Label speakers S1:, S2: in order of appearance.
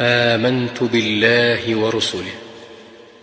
S1: آمنت بالله ورسله.